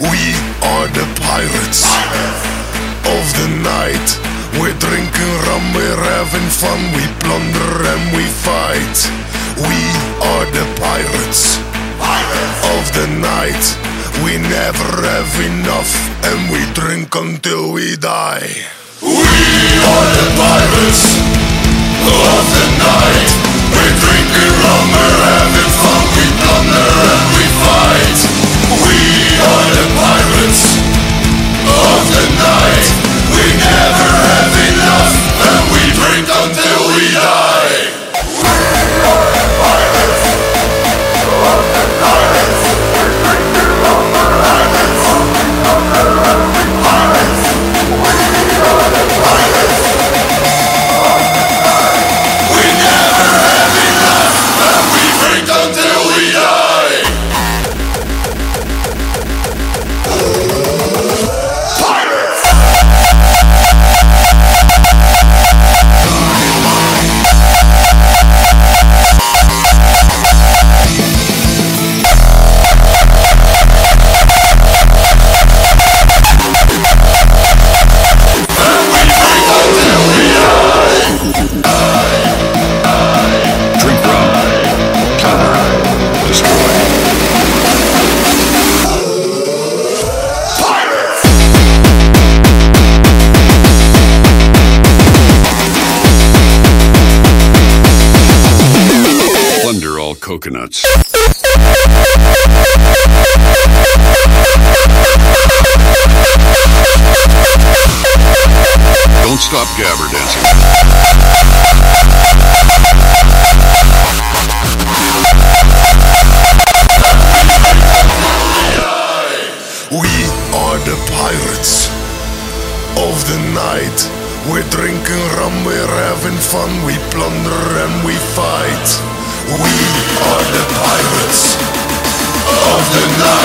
We are the pirates of the night. We're drinking rum, we're having fun, we plunder and we fight. We are the pirates of the night. We never have enough, and we drink until we die. We are the pirates coconuts. Don't stop gabber dancing. We are the pirates of the night. We're drinking rum, we're having fun, we plunder and we fight. We are the pirates of the night.